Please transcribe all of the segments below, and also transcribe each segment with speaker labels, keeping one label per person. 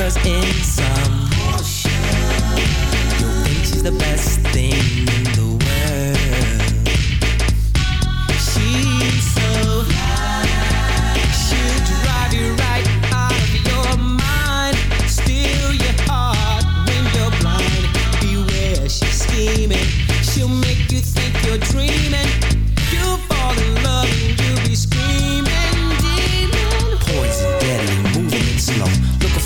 Speaker 1: cause in some, your bitch is the best thing in the world.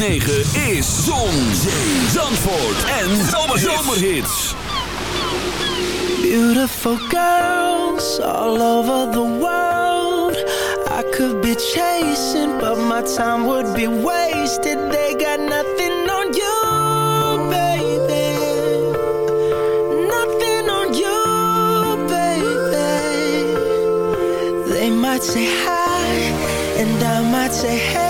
Speaker 2: 106.9 is Zon, Zandvoort en Zomerhits.
Speaker 3: Beautiful girls all over the world. I could be chasing, but my time would be wasted. They got nothing on you, baby. Nothing on you, baby. They might say hi, and I might say hey.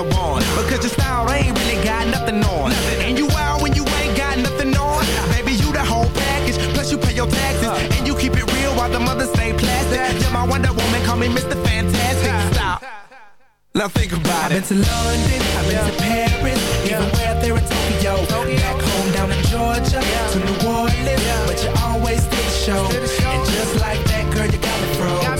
Speaker 4: seen another one. Because your style ain't really got nothing on. And you out when you ain't got nothing on. Baby, you the whole package. Plus you pay your taxes. And you keep it real while the mothers stay plastic. You're my Wonder Woman, call me Mr. Fantastic. Stop. Now think about it. I've been to London, I've been to Paris, even where there in Tokyo. Back home down in Georgia, to New Orleans, but you always did the show. And just like that, girl, you got me froze. Like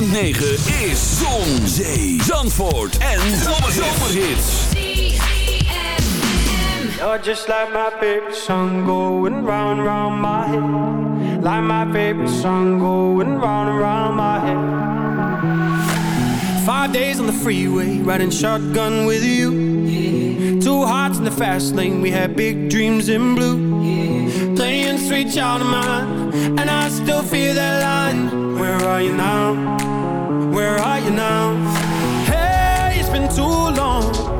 Speaker 5: 106.9 is Zon, Zee, Zandvoort en Zomerhits.
Speaker 4: You're just like my favorite song going round round my head. Like my favorite song going round round my head. Five days on the freeway, riding shotgun with you. Yeah. two hearts in the fast lane. We had big dreams in blue. Playing sweet child of mine, and I still feel that line. Where are you now? Where are you now? Hey, it's been too long